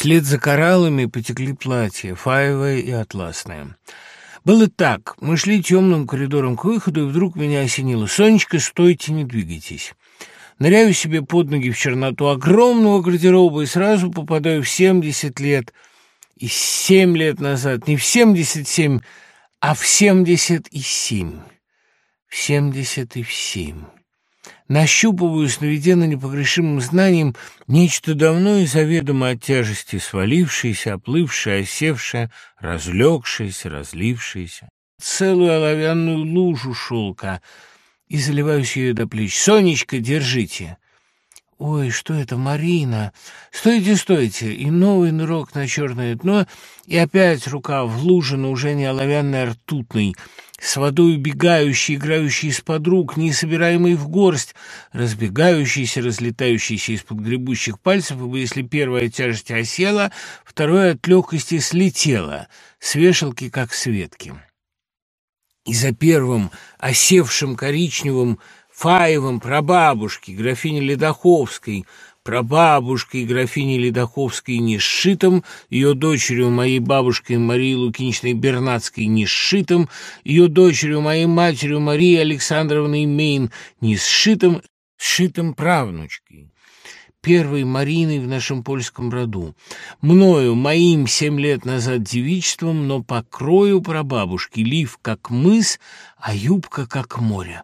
Вслед за кораллами потекли платья, фаевое и атласное. Было так. Мы шли темным коридором к выходу, и вдруг меня осенило. «Сонечка, стойте, не двигайтесь». Ныряю себе под ноги в черноту огромного гардероба и сразу попадаю в 70 лет. И 7 лет назад, не в 77, а в 77. В 77 нащупываю, сновидя на непогрешимым знанием, нечто давно и заведомо от тяжести свалившееся, оплывшее, осевшее, разлегшееся, разлившееся. Целую оловянную лужу шелка и заливаюсь ее до плеч. «Сонечка, держите!» «Ой, что это, Марина!» «Стойте, стойте!» И новый нырок на черное дно, и опять рука в луже, но уже не оловянная, а ртутный — с водой убегающий, играющий из-под рук, не собираемый в горсть, разбегающийся, разлетающийся из-под гребущих пальцев, ибо если первая тяжесть осела, второе от легкости слетело, с вешалки, как с ветки. И за первым, осевшим коричневым, фаевым прабабушки, графини Ледоховской — прабабушкой графини Ледоховской Несшитом, ее дочерью моей бабушкой Марией Лукиничной Бернацкой Несшитом, ее дочерью моей матерью Марией Александровной Мейн Несшитом, сшитым правнучкой первой Мариной в нашем польском роду. Мною, моим семь лет назад девичеством, но по крою прабабушки, лиф как мыс, а юбка как море.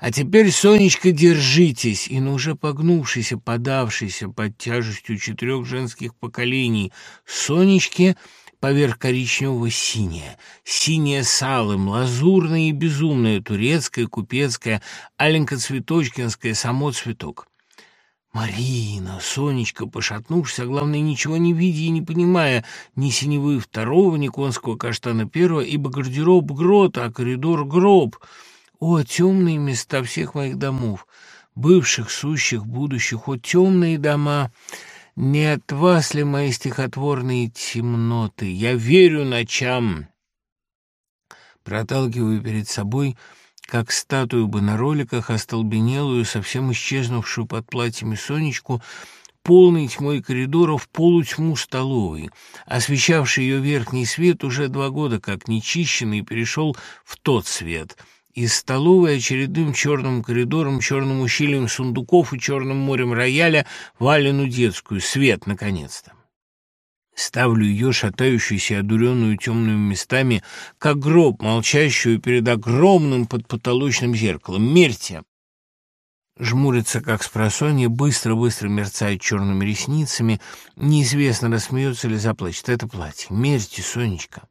А теперь, Сонечка, держитесь!» И на уже погнувшийся, подавшийся под тяжестью четырех женских поколений Сонечке поверх коричневого синее, синее с алым, лазурное и безумное, турецкое, купецкое, аленько-цветочкинское, само цветок. Марина, Сонечка, пошатнувшись, а главное, ничего не видя и не понимая ни синевы второго, ни конского каштана первого, ибо гардероб грот, а коридор гроб — о, темные места всех моих домов, бывших, сущих, будущих, о, темные дома! Не от вас ли мои стихотворные темноты? Я верю ночам!» Проталкиваю перед собой, как статую бы на роликах, остолбенелую, совсем исчезнувшую под платьями Сонечку, полной тьмой коридоров, полутьму столовой. Освещавший ее верхний свет уже два года как нечищенный перешел в тот свет — из столовой очередным черным коридором, черным ущельем сундуков и черным морем рояля валену детскую. Свет, наконец-то. Ставлю ее, шатающуюся и одуренную темными местами, как гроб, молчащую перед огромным подпотолочным зеркалом. Мерьте! Жмурится, как спросонья, быстро-быстро мерцает черными ресницами. Неизвестно, рассмеется или заплачет. Это платье. Мерьте, Сонечка.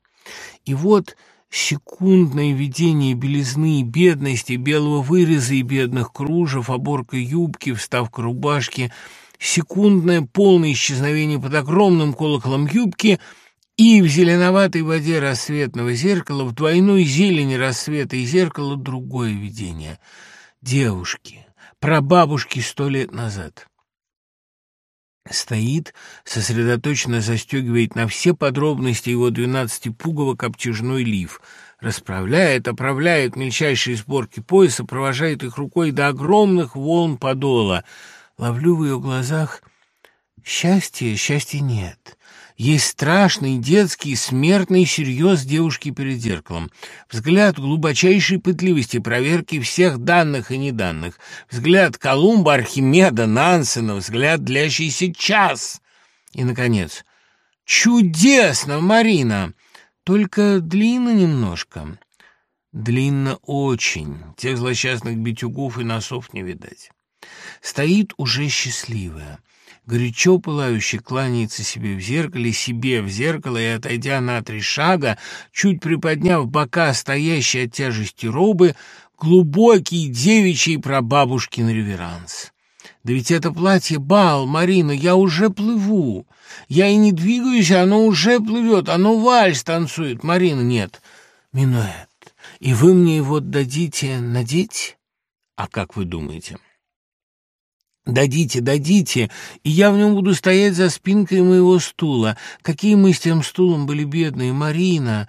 И вот секундное видение белизны и бедности, белого выреза и бедных кружев, оборка юбки, вставка рубашки, секундное полное исчезновение под огромным колоколом юбки и в зеленоватой воде рассветного зеркала, в двойной зелени рассвета и зеркала другое видение. Девушки, прабабушки сто лет назад. Стоит, сосредоточенно застегивает на все подробности его двенадцатипуговок обтяжной лиф, расправляет, оправляет мельчайшие сборки пояса, провожает их рукой до огромных волн подола. Ловлю в ее глазах счастье, счастья нет. Есть страшный детский смертный серьез девушки перед зеркалом. Взгляд глубочайшей пытливости, проверки всех данных и неданных. Взгляд Колумба, Архимеда, Нансена, взгляд, длящийся час. И, наконец, чудесно, Марина! Только длинно немножко. Длинно очень. Тех злосчастных битюгов и носов не видать. Стоит уже счастливая горячо пылающе кланяется себе в зеркале, себе в зеркало и, отойдя на три шага, чуть приподняв бока стоящей от тяжести робы, глубокий девичий прабабушкин реверанс. Да ведь это платье бал, Марина, я уже плыву. Я и не двигаюсь, оно уже плывет, оно вальс танцует. Марина, нет, минуэт. И вы мне его дадите надеть? А как вы думаете?» «Дадите, дадите, и я в нем буду стоять за спинкой моего стула. Какие мы с тем стулом были бедные, Марина!»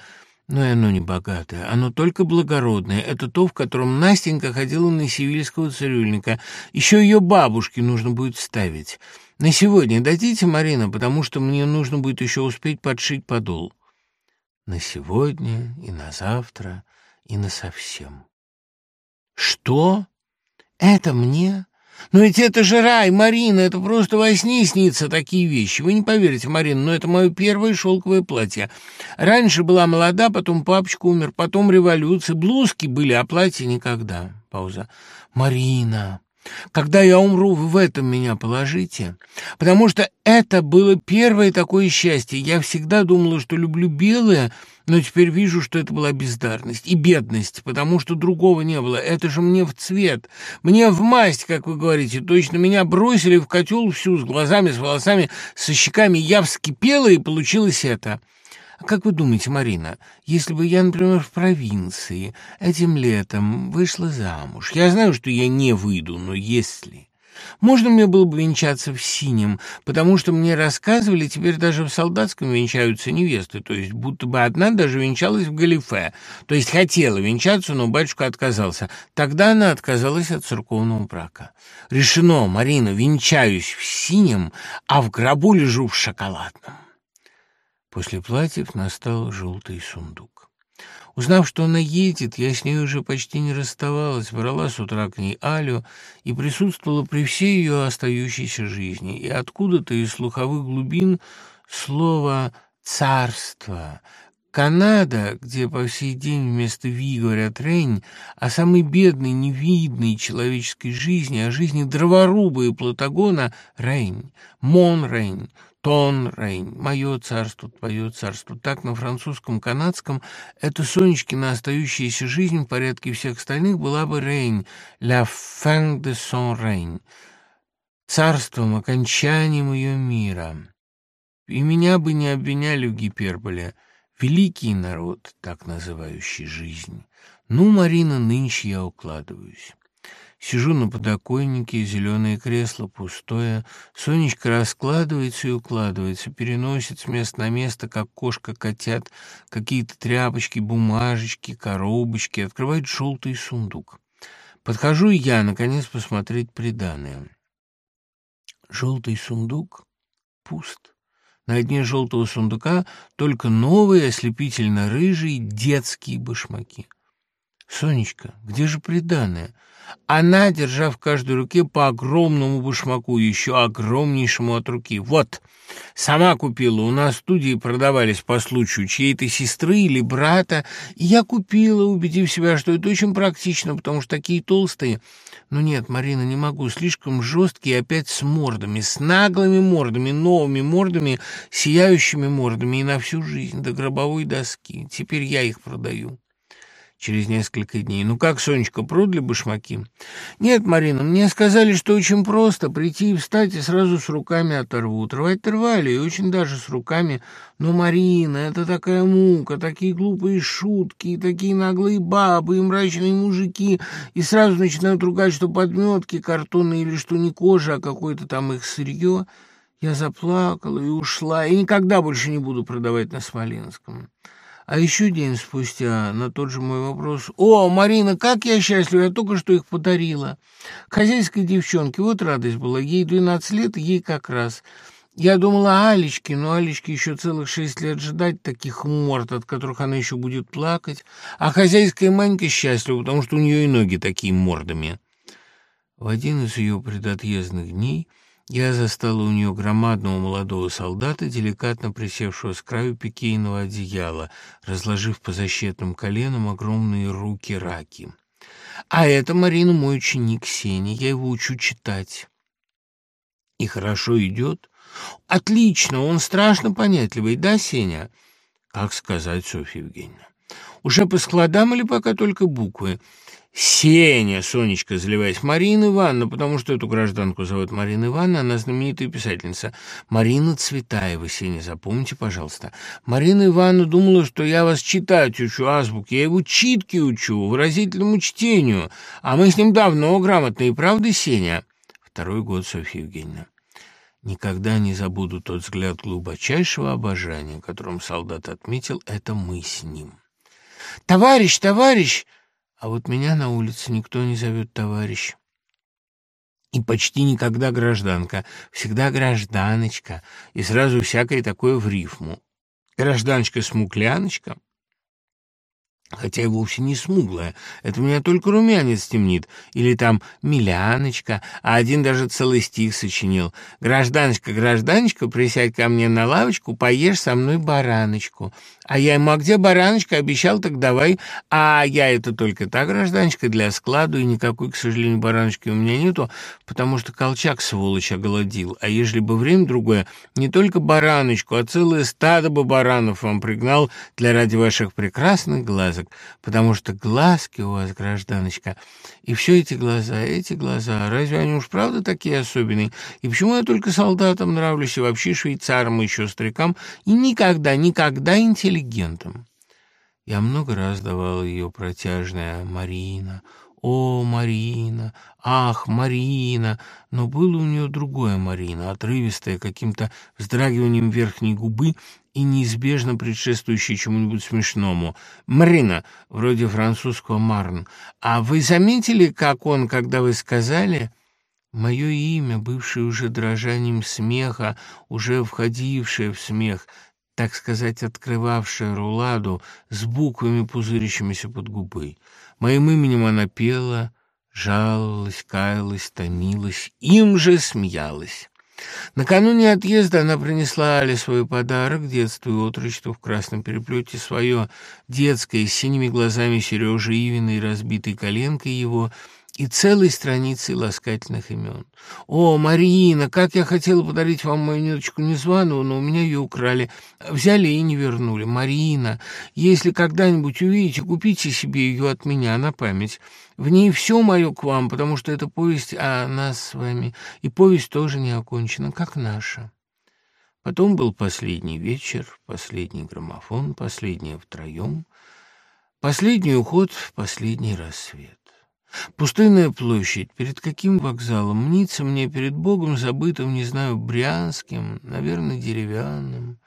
Но оно не богатое, оно только благородное. Это то, в котором Настенька ходила на сивильского цирюльника. Еще ее бабушке нужно будет ставить. На сегодня дадите, Марина, потому что мне нужно будет еще успеть подшить подол. На сегодня и на завтра и на совсем. Что? Это мне? Но ведь это же рай, Марина, это просто во сне снится такие вещи. Вы не поверите, Марина, но это мое первое шелковое платье. Раньше была молода, потом папочка умер, потом революция. Блузки были, а платье никогда. Пауза. Марина, когда я умру, вы в этом меня положите, потому что это было первое такое счастье. Я всегда думала, что люблю белое, но теперь вижу, что это была бездарность и бедность, потому что другого не было. Это же мне в цвет, мне в масть, как вы говорите. Точно меня бросили в котел всю с глазами, с волосами, со щеками. Я вскипела, и получилось это. А как вы думаете, Марина, если бы я, например, в провинции этим летом вышла замуж, я знаю, что я не выйду, но если... Можно мне было бы венчаться в синем, потому что мне рассказывали, теперь даже в солдатском венчаются невесты, то есть будто бы одна даже венчалась в галифе, то есть хотела венчаться, но батюшка отказался. Тогда она отказалась от церковного брака. Решено, Марина, венчаюсь в синем, а в гробу лежу в шоколадном. После платьев настал желтый сундук. Узнав, что она едет, я с ней уже почти не расставалась, брала с утра к ней Алю и присутствовала при всей ее остающейся жизни. И откуда-то из слуховых глубин слово «царство», Канада, где по сей день вместо «ви» говорят «рень», о самой бедной, невидной человеческой жизни, о жизни дроворуба и Платагона — «рень», «мон-рень», Тон, Рейн, мое царство, твое царство. Так на французском, канадском эта Сонечкина остающаяся жизнь в порядке всех остальных была бы Рейн, la fin de son règne, царством, окончанием ее мира. И меня бы не обвиняли в гиперболе. Великий народ, так называющий жизнь. Ну, Марина, нынче я укладываюсь. Сижу на подоконнике, зеленое кресло пустое. Сонечка раскладывается и укладывается, переносит с места на место, как кошка котят, какие-то тряпочки, бумажечки, коробочки, открывает желтый сундук. Подхожу я, наконец, посмотреть приданое. Желтый сундук пуст. На дне желтого сундука только новые ослепительно-рыжие детские башмаки. «Сонечка, где же приданое?» Она, держа в каждой руке по огромному башмаку, еще огромнейшему от руки. «Вот, сама купила, у нас в студии продавались по случаю чьей-то сестры или брата, и я купила, убедив себя, что это очень практично, потому что такие толстые. Но нет, Марина, не могу, слишком жесткие, опять с мордами, с наглыми мордами, новыми мордами, сияющими мордами и на всю жизнь, до гробовой доски. Теперь я их продаю» через несколько дней. «Ну как, Сонечка, продали башмаки?» «Нет, Марина, мне сказали, что очень просто прийти и встать, и сразу с руками оторвут. Рвать рвали, и очень даже с руками. Но, Марина, это такая мука, такие глупые шутки, и такие наглые бабы, и мрачные мужики, и сразу начинают ругать, что подметки картонные или что не кожа, а какое-то там их сырье». Я заплакала и ушла, и никогда больше не буду продавать на Смоленском. А еще день спустя на тот же мой вопрос. «О, Марина, как я счастлива, я только что их подарила. Хозяйской девчонке, вот радость была, ей 12 лет, ей как раз». Я думала о Алечке, но Алечке еще целых шесть лет ждать таких морд, от которых она еще будет плакать. А хозяйская Манька счастлива, потому что у нее и ноги такие мордами. В один из ее предотъездных дней я застала у нее громадного молодого солдата, деликатно присевшего с краю пикейного одеяла, разложив по защитным коленам огромные руки раки. «А это, Марина, мой ученик Сеня, я его учу читать». «И хорошо идет?» «Отлично, он страшно понятливый, да, Сеня?» «Как сказать, Софья Евгеньевна?» «Уже по складам или пока только буквы?» Сеня, Сонечка, заливаясь, Марина Ивановна, потому что эту гражданку зовут Марина Ивановна, она знаменитая писательница. Марина Цветаева, Сеня, запомните, пожалуйста. Марина Ивановна думала, что я вас читать учу, азбук, я его читки учу, выразительному чтению, а мы с ним давно грамотные, правда, Сеня? Второй год, Софья Евгеньевна. Никогда не забуду тот взгляд глубочайшего обожания, которым солдат отметил это мы с ним. «Товарищ, товарищ!» А вот меня на улице никто не зовет товарищ. И почти никогда гражданка, всегда гражданочка, и сразу всякое такое в рифму. Гражданочка-смукляночка, хотя и вовсе не смуглая. Это у меня только румянец темнит. Или там «Миляночка», а один даже целый стих сочинил. «Гражданочка, гражданочка, присядь ко мне на лавочку, поешь со мной бараночку». А я ему, а где бараночка? Обещал, так давай. А я это только та гражданочка для складу, и никакой, к сожалению, бараночки у меня нету, потому что Колчак, сволочь, оголодил. А ежели бы время другое, не только бараночку, а целое стадо бы баранов вам пригнал для ради ваших прекрасных глазок, потому что глазки у вас, гражданочка, и все эти глаза, эти глаза, разве они уж правда такие особенные? И почему я только солдатам нравлюсь, и вообще швейцарам, и еще старикам, и никогда, никогда интеллигентом. Я много раз давал ее протяжная «Марина», «О, Марина! Ах, Марина!» Но было у нее другое Марина, отрывистое, каким-то вздрагиванием верхней губы и неизбежно предшествующее чему-нибудь смешному. «Марина!» вроде французского «Марн». «А вы заметили, как он, когда вы сказали...» Мое имя, бывшее уже дрожанием смеха, уже входившее в смех, так сказать, открывавшая руладу с буквами, пузырящимися под губой. Моим именем она пела, жаловалась, каялась, томилась, им же смеялась. Накануне отъезда она принесла Але свой подарок, детство и отрочество в красном переплете, свое детское, с синими глазами Сережи Ивина и разбитой коленкой его — и целой страницей ласкательных имен. «О, Марина, как я хотела подарить вам мою ниточку незваную, но у меня ее украли. Взяли и не вернули. Марина, если когда-нибудь увидите, купите себе ее от меня на память. В ней все мое к вам, потому что это повесть о нас с вами, и повесть тоже не окончена, как наша». Потом был последний вечер, последний граммофон, последний втроем, последний уход последний рассвет. Пустынная площадь. Перед каким вокзалом? Мнится мне перед Богом забытым, не знаю, брянским, наверное, деревянным.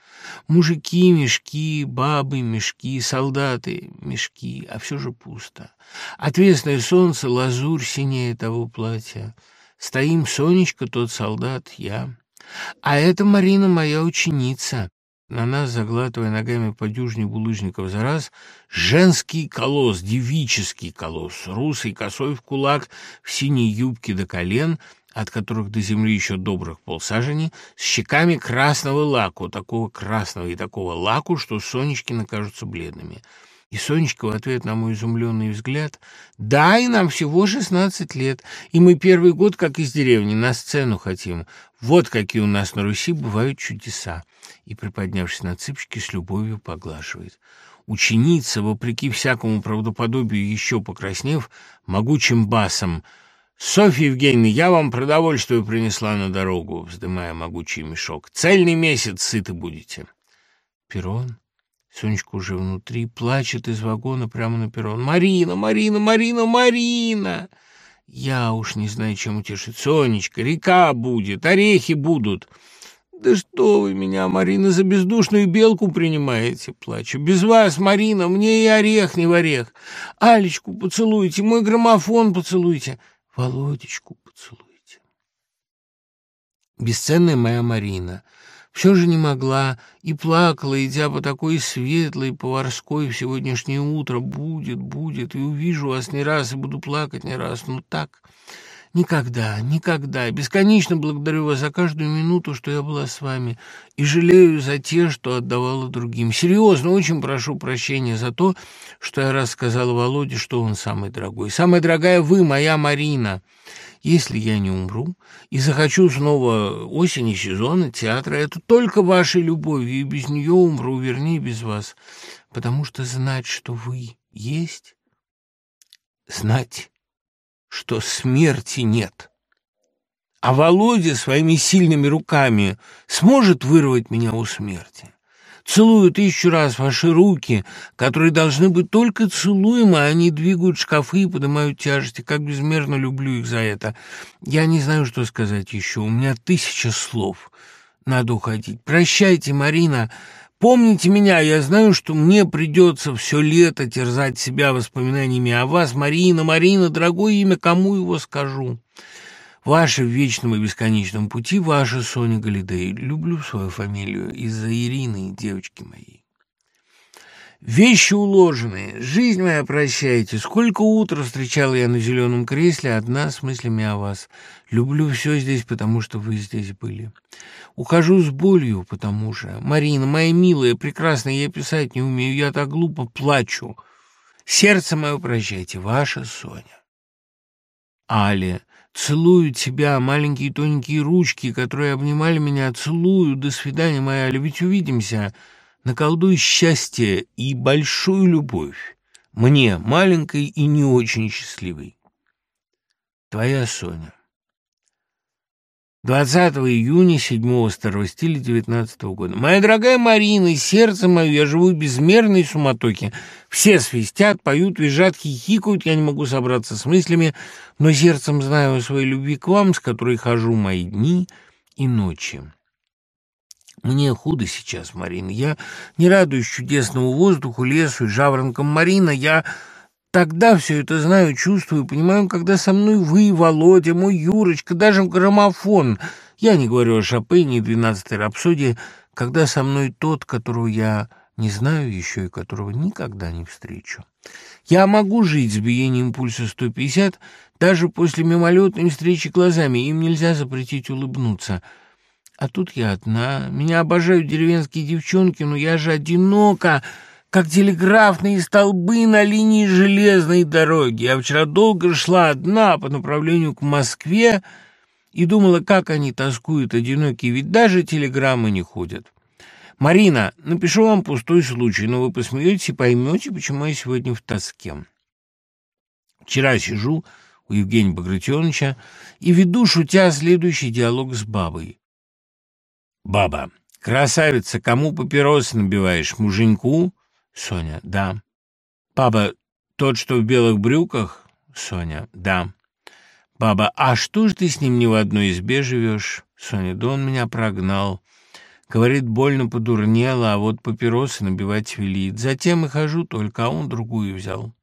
Мужики, мешки, бабы, мешки, солдаты, мешки, а все же пусто. Отвесное солнце, лазурь синее того платья. Стоим, Сонечка, тот солдат, я. А это Марина, моя ученица. На нас, заглатывая ногами по дюжине булыжников за раз, женский колосс, девический колосс, русый косой в кулак, в синей юбке до колен, от которых до земли еще добрых полсажени, с щеками красного лаку, такого красного и такого лаку, что Сонечкины кажутся бледными. И Сонечка в ответ на мой изумленный взгляд «Да, и нам всего шестнадцать лет, и мы первый год, как из деревни, на сцену хотим. Вот какие у нас на Руси бывают чудеса» и, приподнявшись на цыпочки, с любовью поглаживает. Ученица, вопреки всякому правдоподобию, еще покраснев, могучим басом «Софья Евгеньевна, я вам продовольствие принесла на дорогу», вздымая могучий мешок. «Цельный месяц сыты будете». Перрон. Сонечка уже внутри, плачет из вагона прямо на перрон. «Марина, Марина, Марина, Марина!» Я уж не знаю, чем утешить. «Сонечка, река будет, орехи будут!» «Да что вы меня, Марина, за бездушную белку принимаете?» Плачу. «Без вас, Марина, мне и орех не в орех. Алечку поцелуйте, мой граммофон поцелуйте, Володечку поцелуйте». Бесценная моя Марина все же не могла и плакала, идя по такой светлой поварской в сегодняшнее утро. Будет, будет, и увижу вас не раз, и буду плакать не раз. Ну так... Никогда, никогда. Бесконечно благодарю вас за каждую минуту, что я была с вами, и жалею за те, что отдавала другим. Серьезно, очень прошу прощения за то, что я рассказала Володе, что он самый дорогой. Самая дорогая вы, моя Марина. Если я не умру и захочу снова осени сезона театра, это только вашей любовью, и без нее умру, вернее, без вас. Потому что знать, что вы есть, знать что смерти нет. А Володя своими сильными руками сможет вырвать меня у смерти. Целую тысячу раз ваши руки, которые должны быть только целуемы, а они двигают шкафы и поднимают тяжести. Как безмерно люблю их за это. Я не знаю, что сказать еще. У меня тысяча слов. Надо уходить. Прощайте, Марина. Помните меня, я знаю, что мне придется все лето терзать себя воспоминаниями о вас, Марина, Марина, дорогое имя, кому его скажу? Ваша в вечном и бесконечном пути, ваша Соня Галидей. Люблю свою фамилию из-за Ирины, девочки моей. Вещи уложенные, жизнь моя прощайте. Сколько утра встречала я на зеленом кресле, одна с мыслями о вас. Люблю все здесь, потому что вы здесь были. Ухожу с болью, потому же. Марина, моя милая, прекрасная, я писать не умею, я так глупо плачу. Сердце мое прощайте, ваша Соня. Али, целую тебя, маленькие тоненькие ручки, которые обнимали меня, целую, до свидания, моя Аля, ведь увидимся наколдуй счастье и большую любовь мне, маленькой и не очень счастливой. Твоя Соня. 20 июня 7 старого стиля 19 года. Моя дорогая Марина, сердце мое, я живу в безмерной суматохе. Все свистят, поют, визжат, хихикают, я не могу собраться с мыслями, но сердцем знаю о своей любви к вам, с которой хожу мои дни и ночи. Мне худо сейчас, Марина. Я не радуюсь чудесному воздуху, лесу и жаворонкам. Марина, я тогда все это знаю, чувствую, понимаю, когда со мной вы, Володя, мой Юрочка, даже граммофон. Я не говорю о Шопене и двенадцатой рапсодии, когда со мной тот, которого я не знаю еще и которого никогда не встречу. Я могу жить с биением пульса 150 даже после мимолетной встречи глазами, им нельзя запретить улыбнуться — а тут я одна. Меня обожают деревенские девчонки, но я же одинока, как телеграфные столбы на линии железной дороги. Я вчера долго шла одна по направлению к Москве и думала, как они тоскуют одинокие, ведь даже телеграммы не ходят. Марина, напишу вам пустой случай, но вы посмеетесь и поймете, почему я сегодня в тоске. Вчера сижу у Евгения Багратионовича и веду, шутя, следующий диалог с бабой. Баба. Красавица, кому папиросы набиваешь? Муженьку? Соня. Да. Баба. Тот, что в белых брюках? Соня. Да. Баба. А что ж ты с ним не в одной избе живешь? Соня. Да он меня прогнал. Говорит, больно подурнело, а вот папиросы набивать велит. Затем и хожу только, а он другую взял.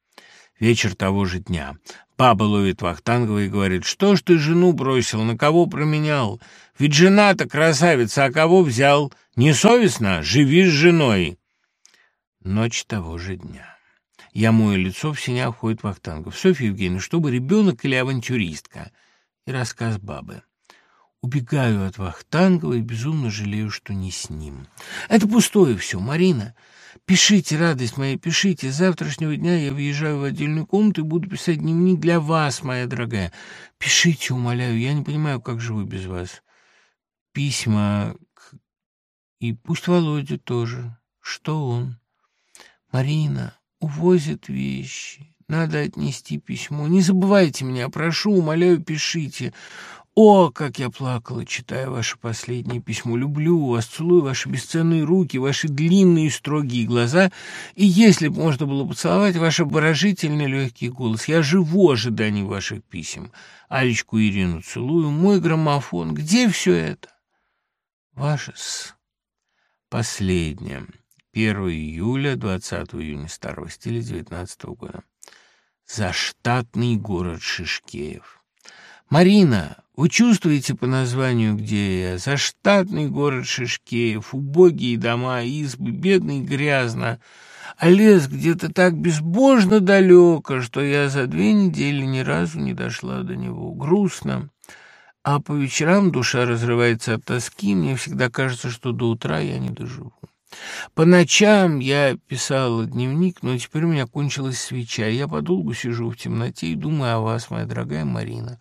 Вечер того же дня. Папа ловит Вахтангова и говорит, что ж ты жену бросил, на кого променял? Ведь жена-то красавица, а кого взял? Несовестно? Живи с женой. Ночь того же дня. Я мою лицо, в синях входит Вахтангов. Софья Евгеньевна, чтобы ребенок или авантюристка? И рассказ бабы. Убегаю от Вахтангова и безумно жалею, что не с ним. Это пустое все, Марина. Пишите, радость моя, пишите. С завтрашнего дня я въезжаю в отдельную комнату и буду писать дневник для вас, моя дорогая. Пишите, умоляю, я не понимаю, как живу без вас. Письма к... И пусть Володя тоже. Что он? Марина, увозят вещи. Надо отнести письмо. Не забывайте меня, прошу, умоляю, пишите. О, как я плакала, читая ваше последнее письмо. Люблю вас, целую ваши бесценные руки, ваши длинные строгие глаза. И если бы можно было поцеловать ваш обворожительный легкий голос, я живу в ваших писем. Алечку Ирину целую, мой граммофон. Где все это? Ваше с... Последнее. 1 июля, 20 июня старого стиля 19 года. Заштатный город Шишкеев. Марина, вы чувствуете по названию, где я? Заштатный город Шишкеев, убогие дома, избы, бедно и грязно, а лес где-то так безбожно далеко, что я за две недели ни разу не дошла до него. Грустно. А по вечерам душа разрывается от тоски, мне всегда кажется, что до утра я не доживу. По ночам я писала дневник, но теперь у меня кончилась свеча. Я подолгу сижу в темноте и думаю о вас, моя дорогая Марина.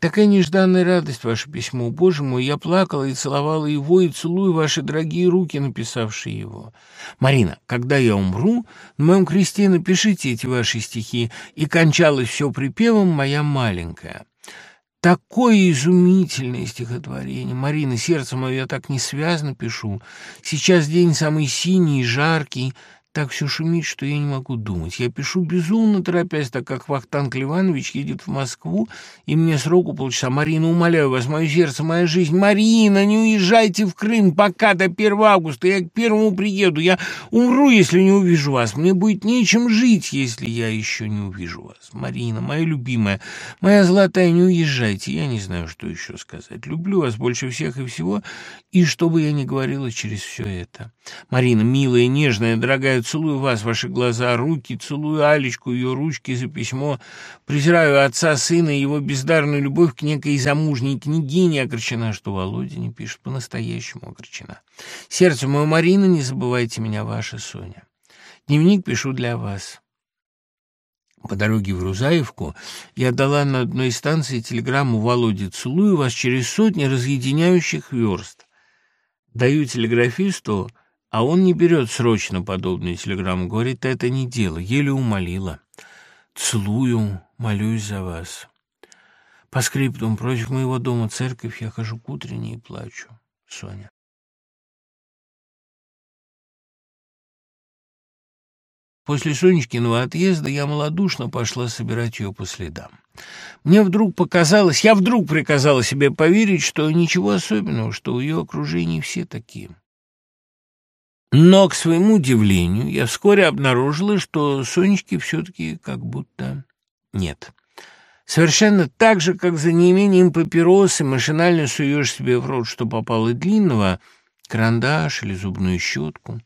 Такая нежданная радость, ваше письмо. Боже мой, я плакала и целовала его, и целую ваши дорогие руки, написавшие его. Марина, когда я умру, на моем кресте напишите эти ваши стихи, и кончалось все припевом «Моя маленькая». Такое изумительное стихотворение. Марина, сердце мое, я так несвязно пишу. Сейчас день самый синий, жаркий, Так все шумит, что я не могу думать. Я пишу безумно торопясь, так как Вахтанг Ливанович едет в Москву, и мне сроку полчаса. Марина, умоляю вас, мое сердце, моя жизнь. Марина, не уезжайте в Крым пока до 1 августа. Я к первому приеду. Я умру, если не увижу вас. Мне будет нечем жить, если я еще не увижу вас. Марина, моя любимая, моя золотая, не уезжайте. Я не знаю, что еще сказать. Люблю вас больше всех и всего, и что бы я ни говорила через все это. Марина, милая, нежная, дорогая, целую вас, ваши глаза, руки, целую Алечку, ее ручки за письмо, презираю отца, сына и его бездарную любовь к некой замужней княгине, огорчена, что Володя не пишет, по-настоящему огорчена. Сердце мое, Марина, не забывайте меня, ваша Соня. Дневник пишу для вас. По дороге в Рузаевку я дала на одной станции телеграмму Володе «Целую вас через сотни разъединяющих верст». Даю телеграфисту а он не берет срочно подобные телеграммы, говорит, это не дело, еле умолила. Целую, молюсь за вас. По скриптум, против моего дома церковь, я хожу к утренней и плачу. Соня. После Сонечкиного отъезда я малодушно пошла собирать ее по следам. Мне вдруг показалось, я вдруг приказала себе поверить, что ничего особенного, что в ее окружении все такие. Но, к своему удивлению, я вскоре обнаружила, что Сонечки все-таки как будто нет. Совершенно так же, как за неимением папиросы машинально суешь себе в рот, что попало длинного, карандаш или зубную щетку,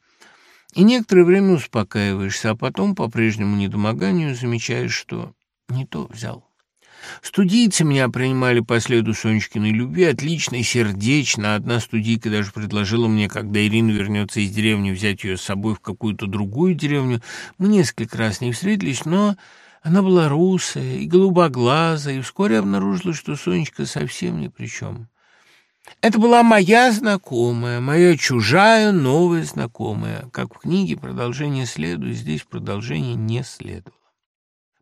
и некоторое время успокаиваешься, а потом по прежнему недомоганию замечаешь, что не то взял. Студийцы меня принимали по следу Сонечкиной любви, отлично и сердечно. Одна студийка даже предложила мне, когда Ирина вернется из деревни, взять ее с собой в какую-то другую деревню. Мы несколько раз не встретились, но она была русая и голубоглазая, и вскоре обнаружила, что Сонечка совсем ни при чем. Это была моя знакомая, моя чужая новая знакомая. Как в книге продолжение следует, здесь продолжение не следовало.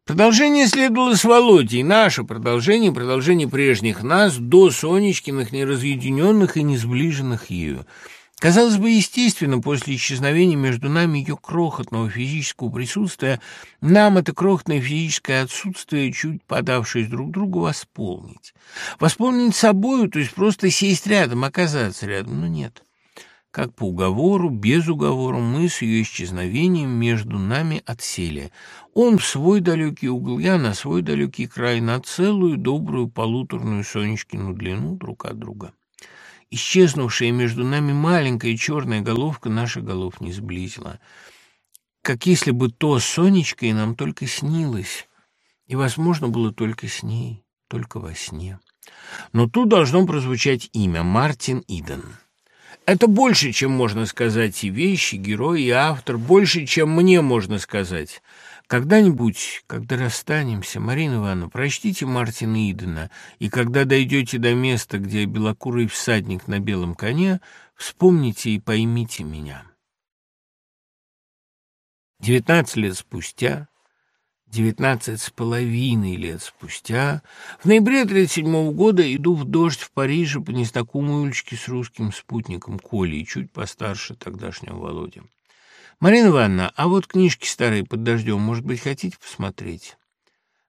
Продолжение следовало с Володей, наше продолжение, продолжение прежних нас, до Сонечкиных, неразъединенных и не сближенных ею. Казалось бы, естественно, после исчезновения между нами ее крохотного физического присутствия, нам это крохотное физическое отсутствие, чуть подавшись друг другу, восполнить. Восполнить собою, то есть просто сесть рядом, оказаться рядом, но нет. Как по уговору, без уговора, мы с ее исчезновением между нами отсели. Он в свой далекий угол, я на свой далекий край, на целую добрую полуторную Сонечкину длину друг от друга. Исчезнувшая между нами маленькая черная головка наших голов не сблизила. Как если бы то Сонечкой нам только снилось, и возможно было только с ней, только во сне. Но тут должно прозвучать имя Мартин Иден. Это больше, чем можно сказать и вещи, герой, и автор, больше, чем мне можно сказать. Когда-нибудь, когда расстанемся, Марина Ивановна, прочтите Мартина Идена, и когда дойдете до места, где белокурый всадник на белом коне, вспомните и поймите меня. Девятнадцать лет спустя Девятнадцать с половиной лет спустя, в ноябре 37 года, иду в дождь в Париже по незнакомой улочке с русским спутником Колей, чуть постарше тогдашнего Володя. «Марина Ивановна, а вот книжки старые под дождем, может быть, хотите посмотреть?»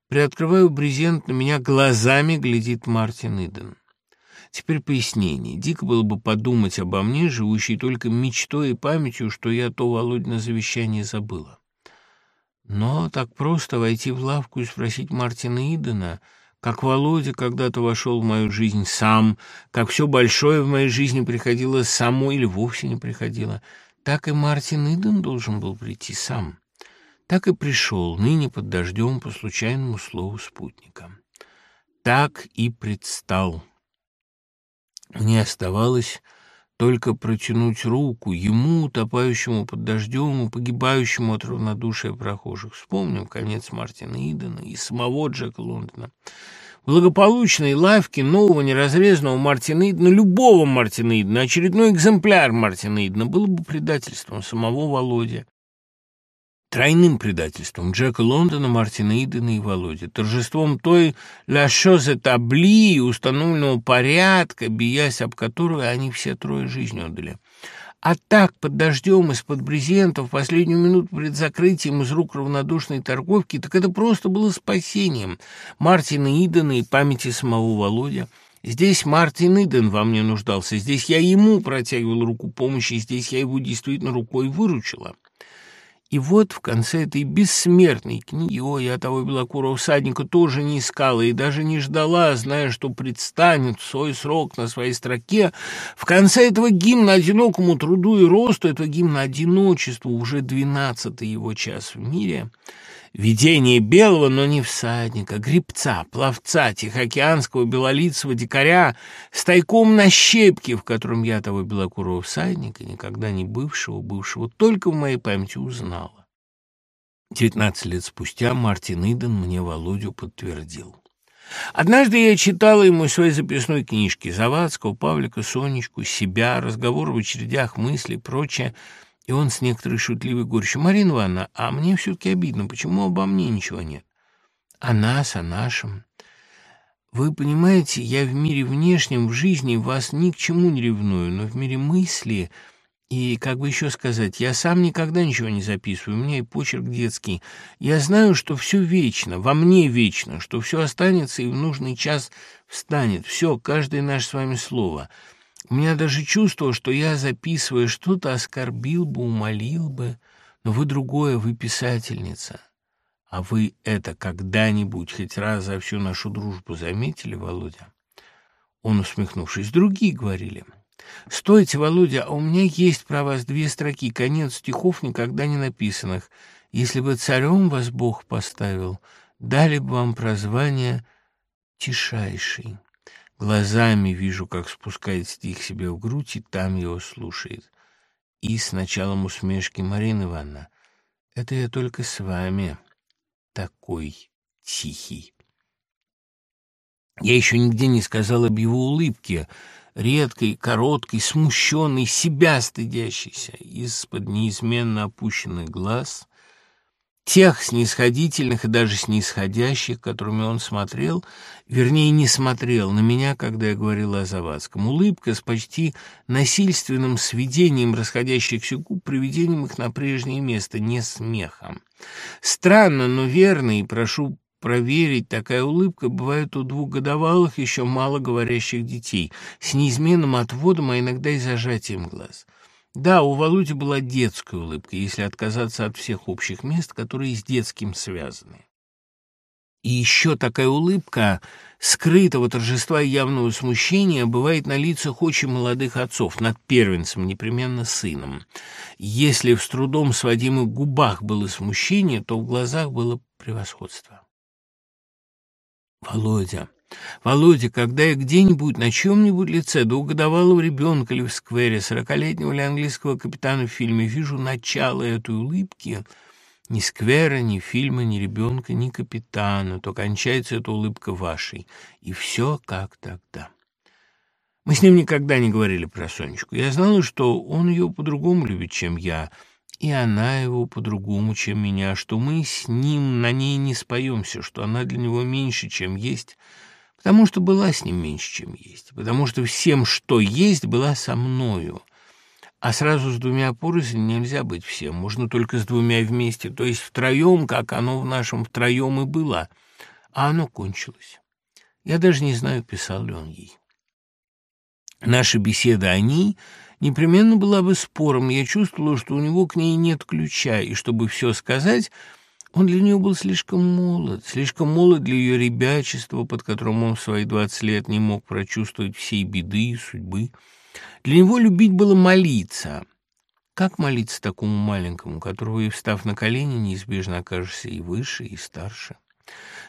Приоткрываю брезент, на меня глазами глядит Мартин Иден. Теперь пояснение. Дико было бы подумать обо мне, живущей только мечтой и памятью, что я то Володина завещание забыла. Но так просто войти в лавку и спросить Мартина Идена, как Володя когда-то вошел в мою жизнь сам, как все большое в моей жизни приходило само или вовсе не приходило, так и Мартин Иден должен был прийти сам. Так и пришел, ныне под дождем, по случайному слову спутника. Так и предстал. Мне оставалось только протянуть руку ему, утопающему под дождем и погибающему от равнодушия прохожих. Вспомним конец Мартина Идена и самого Джека Лондона. Благополучной лавки нового неразрезанного Мартина любого Мартина очередной экземпляр Мартина было бы предательством самого Володя. Тройным предательством Джека Лондона, Мартина Идена и Володи, торжеством той «la chose établie» установленного порядка, биясь об которую они все трое жизнь отдали. А так, под дождем, из-под брезента, в последнюю минуту перед закрытием из рук равнодушной торговки, так это просто было спасением Мартина Идена и памяти самого Володя. Здесь Мартин Иден во мне нуждался, здесь я ему протягивал руку помощи, здесь я его действительно рукой выручила. И вот в конце этой бессмертной книги, ой, я того белокурого всадника тоже не искала и даже не ждала, зная, что предстанет в свой срок на своей строке, в конце этого гимна одинокому труду и росту, этого гимна одиночеству, уже двенадцатый его час в мире — Видение белого, но не всадника, гребца, пловца, тихоокеанского белолицего дикаря с тайком на щепке, в котором я того белокурого всадника, никогда не бывшего, бывшего, только в моей памяти узнала. Девятнадцать лет спустя Мартин Иден мне Володю подтвердил. Однажды я читала ему своей записной книжки Завадского, Павлика, Сонечку, себя, разговоры в очередях, мысли, прочее — и он с некоторой шутливой горечью. «Марина Ивановна, а мне все-таки обидно. Почему обо мне ничего нет?» «О нас, о нашем. Вы понимаете, я в мире внешнем, в жизни вас ни к чему не ревную, но в мире мысли...» И, как бы еще сказать, я сам никогда ничего не записываю, у меня и почерк детский. Я знаю, что все вечно, во мне вечно, что все останется и в нужный час встанет. Все, каждое наше с вами слово — у меня даже чувство, что я, записывая что-то, оскорбил бы, умолил бы. Но вы другое, вы писательница. А вы это когда-нибудь хоть раз за всю нашу дружбу заметили, Володя? Он, усмехнувшись, другие говорили. «Стойте, Володя, а у меня есть про вас две строки, конец стихов, никогда не написанных. Если бы царем вас Бог поставил, дали бы вам прозвание «Тишайший». Глазами вижу, как спускает стих себе в грудь, и там его слушает. И с началом усмешки Марина Ивановна. Это я только с вами такой тихий. Я еще нигде не сказал об его улыбке, редкой, короткой, смущенной, себя стыдящейся. Из-под неизменно опущенных глаз тех снисходительных и даже снисходящих, которыми он смотрел, вернее, не смотрел на меня, когда я говорила о Завадском. Улыбка с почти насильственным сведением расходящихся губ, приведением их на прежнее место, не смехом. Странно, но верно, и прошу проверить, такая улыбка бывает у двухгодовалых, еще мало говорящих детей, с неизменным отводом, а иногда и зажатием глаз. Да, у Володи была детская улыбка, если отказаться от всех общих мест, которые с детским связаны. И еще такая улыбка скрытого торжества и явного смущения бывает на лицах очень молодых отцов, над первенцем, непременно сыном. Если в с трудом сводимых губах было смущение, то в глазах было превосходство. Володя, Володя, когда я где-нибудь на чем-нибудь лице двухгодовалого ребенка или в сквере, сорокалетнего или английского капитана в фильме вижу начало этой улыбки, ни сквера, ни фильма, ни ребенка, ни капитана, то кончается эта улыбка вашей. И все как тогда. Мы с ним никогда не говорили про Сонечку. Я знала, что он ее по-другому любит, чем я, и она его по-другому, чем меня, что мы с ним на ней не споемся, что она для него меньше, чем есть — потому что была с ним меньше, чем есть, потому что всем, что есть, была со мною. А сразу с двумя порознь нельзя быть всем, можно только с двумя вместе, то есть втроем, как оно в нашем втроем и было. А оно кончилось. Я даже не знаю, писал ли он ей. Наша беседа о ней непременно была бы спором. Я чувствовала, что у него к ней нет ключа, и чтобы все сказать, он для нее был слишком молод, слишком молод для ее ребячества, под которым он в свои двадцать лет не мог прочувствовать всей беды и судьбы. Для него любить было молиться. Как молиться такому маленькому, которого, и встав на колени, неизбежно окажешься и выше, и старше?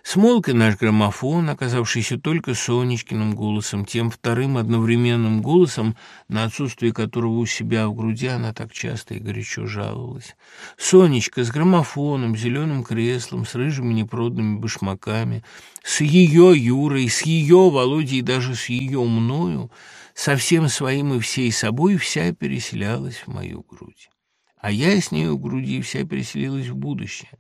Смолк и наш граммофон, оказавшийся только Сонечкиным голосом, тем вторым одновременным голосом, на отсутствие которого у себя в груди она так часто и горячо жаловалась. Сонечка с граммофоном, зеленым креслом, с рыжими непроданными башмаками, с ее Юрой, с ее Володей даже с ее мною, со всем своим и всей собой вся переселялась в мою грудь а я с ней у груди вся переселилась в будущее,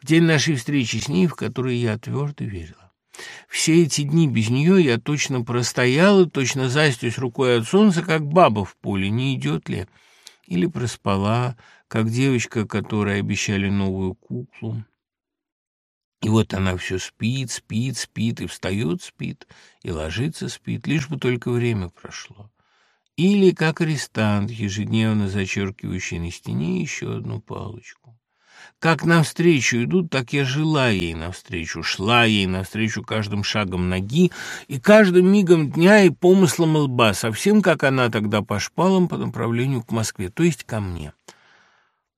в день нашей встречи с ней, в которой я твердо верила. Все эти дни без нее я точно простояла, точно застюсь рукой от солнца, как баба в поле, не идет ли. или проспала, как девочка, которой обещали новую куклу. И вот она все спит, спит, спит, и встает, спит, и ложится, спит, лишь бы только время прошло. Или как арестант, ежедневно зачеркивающий на стене еще одну палочку. Как навстречу идут, так я жила ей навстречу, шла ей навстречу каждым шагом ноги и каждым мигом дня и помыслом лба, совсем как она тогда по шпалам по направлению к Москве, то есть ко мне.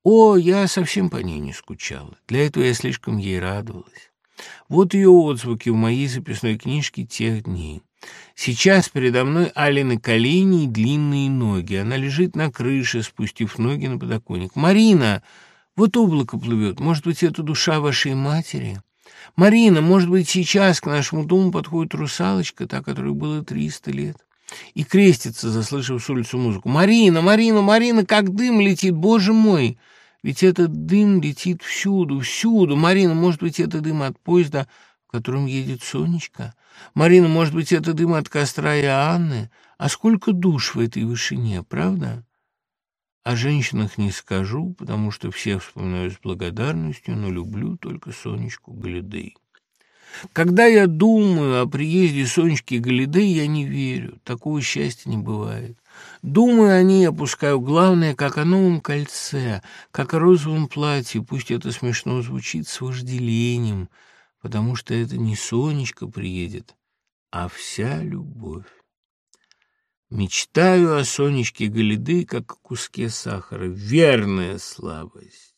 О, я совсем по ней не скучала. Для этого я слишком ей радовалась. Вот ее отзвуки в моей записной книжке тех дней. Сейчас передо мной Алины колени и длинные ноги. Она лежит на крыше, спустив ноги на подоконник. «Марина, вот облако плывет. Может быть, это душа вашей матери?» «Марина, может быть, сейчас к нашему дому подходит русалочка, та, которой было триста лет?» И крестится, заслышав с улицы музыку. «Марина, Марина, Марина, как дым летит, боже мой!» Ведь этот дым летит всюду, всюду. Марина, может быть, это дым от поезда, в котором едет Сонечка? Марина, может быть, это дым от костра Иоанны? А сколько душ в этой вышине, правда? О женщинах не скажу, потому что все вспоминаю с благодарностью, но люблю только Сонечку Галидей. Когда я думаю о приезде Сонечки Галидей, я не верю. Такого счастья не бывает. Думаю о ней, опускаю главное, как о новом кольце, как о розовом платье, пусть это смешно звучит, с вожделением, потому что это не Сонечка приедет, а вся любовь. Мечтаю о Сонечке Галиды, как о куске сахара, верная слабость.